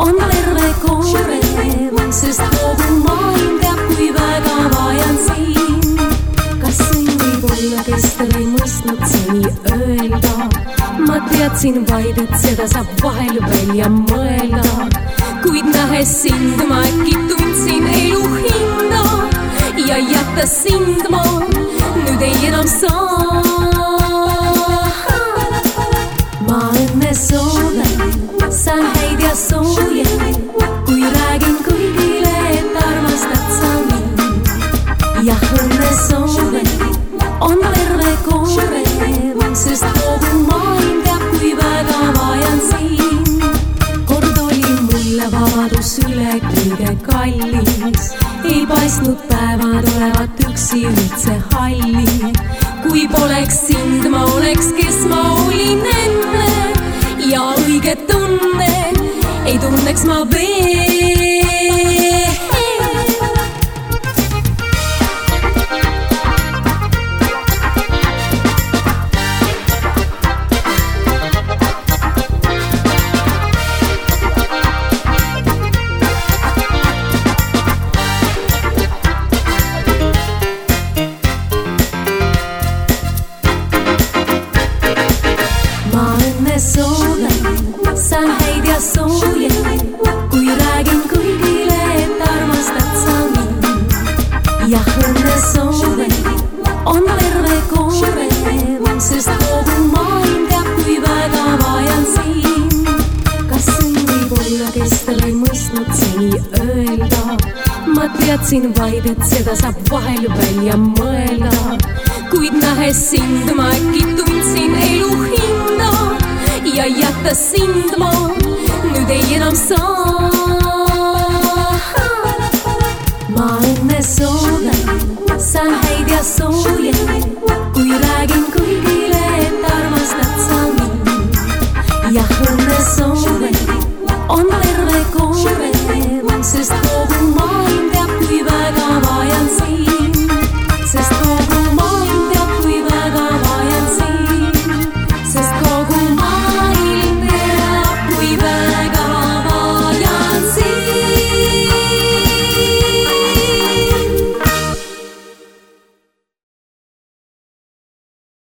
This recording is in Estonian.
on terve koorem, sest kogu maailm teab, kui väga vajan sind. kas sõnn võib olla, kes tal ei mõistnud seni öelda? ma teadsin vaid, et seda saab vahel välja mõelda, kuid nähes sind ma äkki tundsin elu hinda ja jätta sind ma nüüd ei enam saa. ma õnne sooven, saan häid ja sooje, kui räägin kõigile, et armastad sa mind. jah, õnne sooven on terve koorem, sest kogu maailm teab, kui väga vajan sind. kord oli mulle vabadus üle kõige kallis, ei paistnud päevad olevat üksi üldse halli. kui poleks sind, ma oleks, kes ei tunneks õnne sooven, saan häid ja sooje, kui räägin kõigile, et armastad sa mind. jah, õnne sooven on terve koorem, sest kogu maailm teab, kui väga vajan sind. kas õnn võib olla, kes tal ei mõistnud seni öelda? ma teadsin vaid, et seda saab vahel välja mõelda, kuid nähes sind ma äkki tundsin elu Bassin de man Nu dejen om Maime soda San heidja soja Kui räägin kõigile, et armastad sa mind jah, õnne soove on terve koore, sest kogu maa